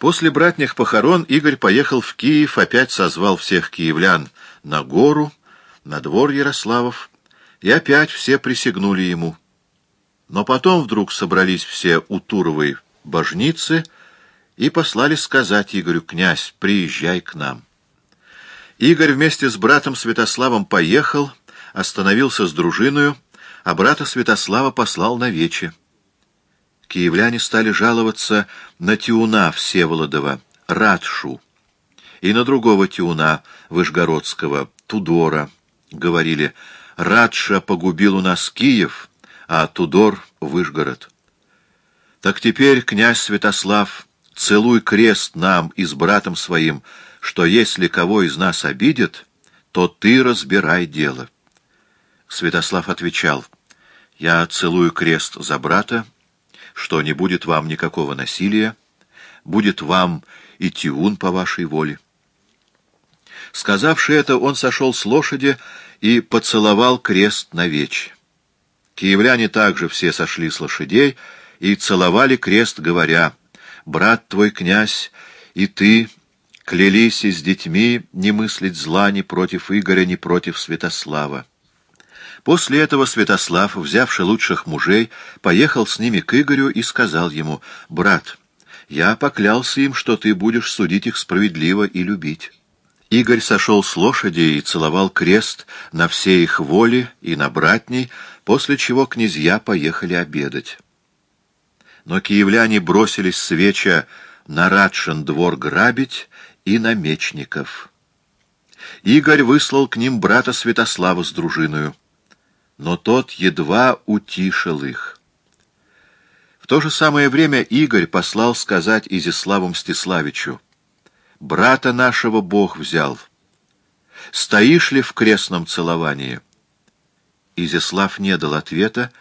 После братних похорон Игорь поехал в Киев, опять созвал всех киевлян на гору, на двор Ярославов, и опять все присягнули ему. Но потом вдруг собрались все у Туровой божницы и послали сказать Игорю, «Князь, приезжай к нам». Игорь вместе с братом Святославом поехал, остановился с дружиною, а брата Святослава послал на вече. Киевляне стали жаловаться на Тиуна Всеволодова, Радшу, и на другого Тиуна Вышгородского, Тудора. Говорили, Радша погубил у нас Киев, а Тудор — Вышгород. Так теперь, князь Святослав, целуй крест нам и с братом своим, что если кого из нас обидит, то ты разбирай дело. Святослав отвечал, «Я целую крест за брата, что не будет вам никакого насилия, будет вам и тиун по вашей воле». Сказавши это, он сошел с лошади и поцеловал крест на вече. Киевляне также все сошли с лошадей и целовали крест, говоря, «Брат твой, князь, и ты клялись и с детьми не мыслить зла ни против Игоря, ни против Святослава. После этого Святослав, взявший лучших мужей, поехал с ними к Игорю и сказал ему, «Брат, я поклялся им, что ты будешь судить их справедливо и любить». Игорь сошел с лошади и целовал крест на все их воли и на братней, после чего князья поехали обедать. Но киевляне бросились с на Радшин двор грабить и на мечников. Игорь выслал к ним брата Святослава с дружиною но тот едва утишил их. В то же самое время Игорь послал сказать Изиславу Мстиславичу, «Брата нашего Бог взял. Стоишь ли в крестном целовании?» Изислав не дал ответа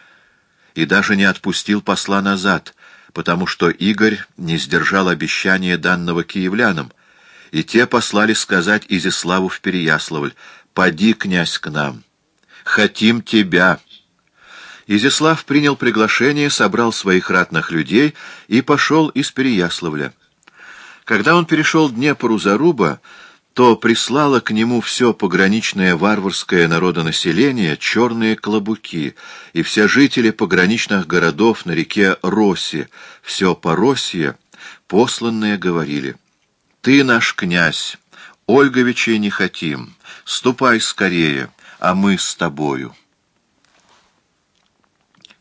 и даже не отпустил посла назад, потому что Игорь не сдержал обещания данного киевлянам, и те послали сказать Изиславу в Переяславль, «Поди, князь, к нам» хотим тебя». Изяслав принял приглашение, собрал своих ратных людей и пошел из Переяславля. Когда он перешел Днепру Заруба, то прислало к нему все пограничное варварское народонаселение черные клобуки, и все жители пограничных городов на реке Роси, все Поросье, посланные говорили, «Ты наш князь, Ольговичей не хотим, ступай скорее» а мы с тобою.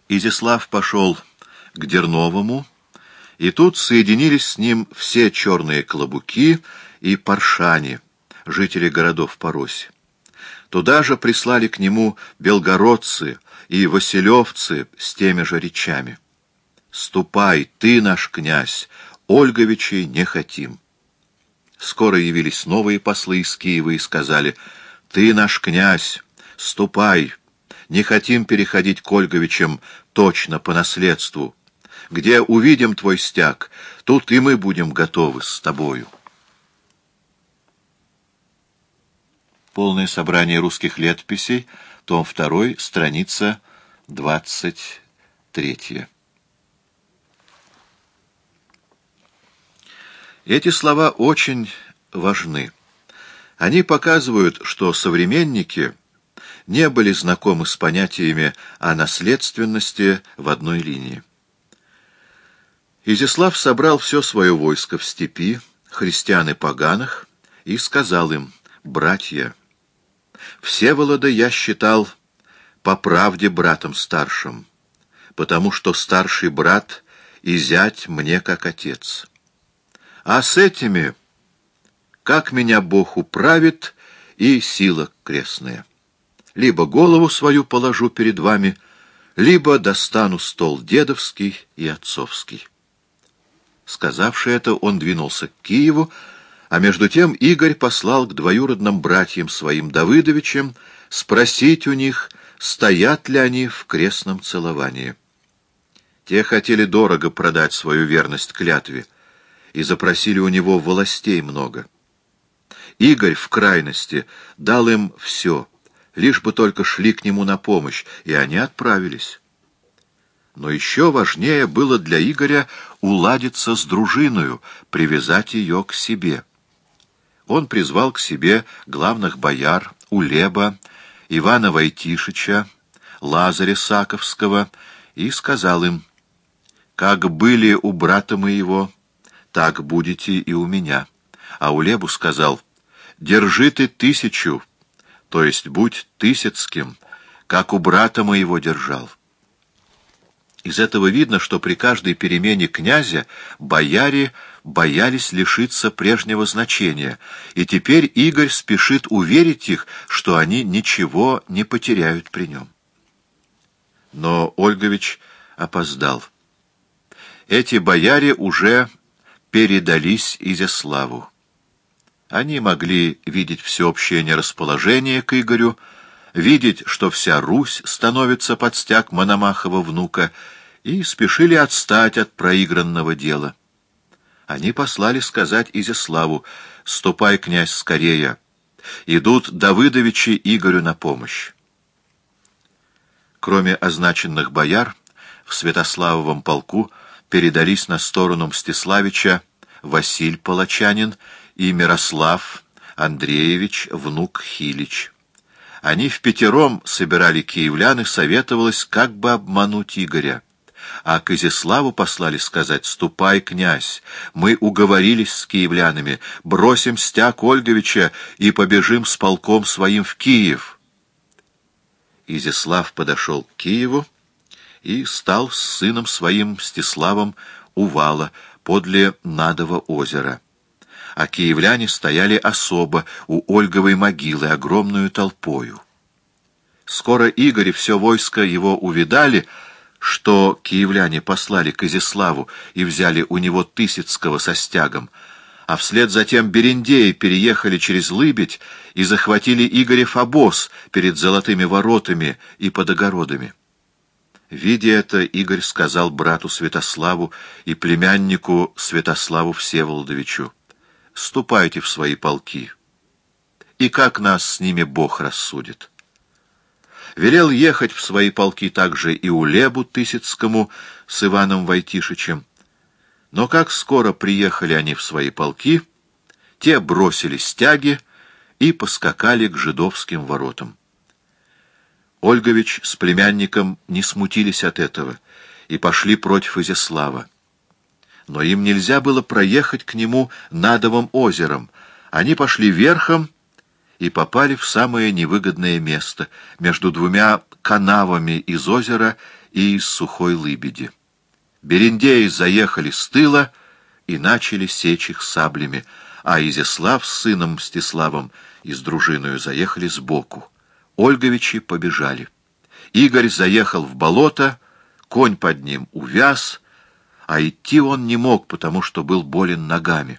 Изяслав пошел к Дерновому, и тут соединились с ним все черные клобуки и паршани, жители городов Пороси. Туда же прислали к нему белгородцы и василевцы с теми же речами. «Ступай, ты наш князь, Ольговичей не хотим». Скоро явились новые послы из Киева и сказали, «Ты наш князь, Ступай, не хотим переходить к Ольговичам точно по наследству. Где увидим твой стяг, тут и мы будем готовы с тобою. Полное собрание русских летописей, том 2, страница 23. Эти слова очень важны. Они показывают, что современники — не были знакомы с понятиями о наследственности в одной линии. Изяслав собрал все свое войско в степи, христиан и поганых, и сказал им, «Братья, Всеволода я считал по правде братом старшим, потому что старший брат и зять мне как отец. А с этими, как меня Бог управит, и сила крестная» либо голову свою положу перед вами, либо достану стол дедовский и отцовский. Сказавши это, он двинулся к Киеву, а между тем Игорь послал к двоюродным братьям своим Давыдовичам спросить у них, стоят ли они в крестном целовании. Те хотели дорого продать свою верность клятве и запросили у него властей много. Игорь в крайности дал им все — лишь бы только шли к нему на помощь, и они отправились. Но еще важнее было для Игоря уладиться с дружиною, привязать ее к себе. Он призвал к себе главных бояр Улеба, Ивана Войтишича, Лазаря Саковского и сказал им, «Как были у брата моего, так будете и у меня». А Улебу сказал, «Держи ты тысячу, то есть будь тысяцким, как у брата моего держал». Из этого видно, что при каждой перемене князя бояре боялись лишиться прежнего значения, и теперь Игорь спешит уверить их, что они ничего не потеряют при нем. Но Ольгович опоздал. Эти бояре уже передались Изяславу. Они могли видеть всеобщее нерасположение к Игорю, видеть, что вся Русь становится под стяг Мономахова внука, и спешили отстать от проигранного дела. Они послали сказать Изяславу, «Ступай, князь, скорее! Идут Давыдовичи Игорю на помощь». Кроме означенных бояр, в Святославовом полку передались на сторону Мстиславича Василь Палачанин и Мирослав Андреевич, внук Хилич. Они в пятером собирали киевлян и советовалось, как бы обмануть Игоря. А к Изяславу послали сказать, «Ступай, князь, мы уговорились с киевлянами, бросим стяг Ольговича и побежим с полком своим в Киев». Изяслав подошел к Киеву и стал с сыном своим Мстиславом у вала подле Надова озера а киевляне стояли особо у Ольговой могилы огромную толпою. Скоро Игорь и все войско его увидали, что киевляне послали к Изяславу и взяли у него Тысяцкого со стягом, а вслед затем Берендеи переехали через Лыбедь и захватили Игорев обоз перед золотыми воротами и под огородами. Видя это, Игорь сказал брату Святославу и племяннику Святославу Всеволодовичу, ступайте в свои полки. И как нас с ними Бог рассудит. Велел ехать в свои полки также и у Лебу Тысяцкому с Иваном Войтишичем. Но как скоро приехали они в свои полки, те бросили стяги и поскакали к жидовским воротам. Ольгович с племянником не смутились от этого и пошли против Изяслава но им нельзя было проехать к нему Надовым озером. Они пошли верхом и попали в самое невыгодное место, между двумя канавами из озера и из сухой лыбеди. Берендеи заехали с тыла и начали сечь их саблями, а Изяслав с сыном Мстиславом и с дружиною заехали сбоку. Ольговичи побежали. Игорь заехал в болото, конь под ним увяз — а идти он не мог, потому что был болен ногами.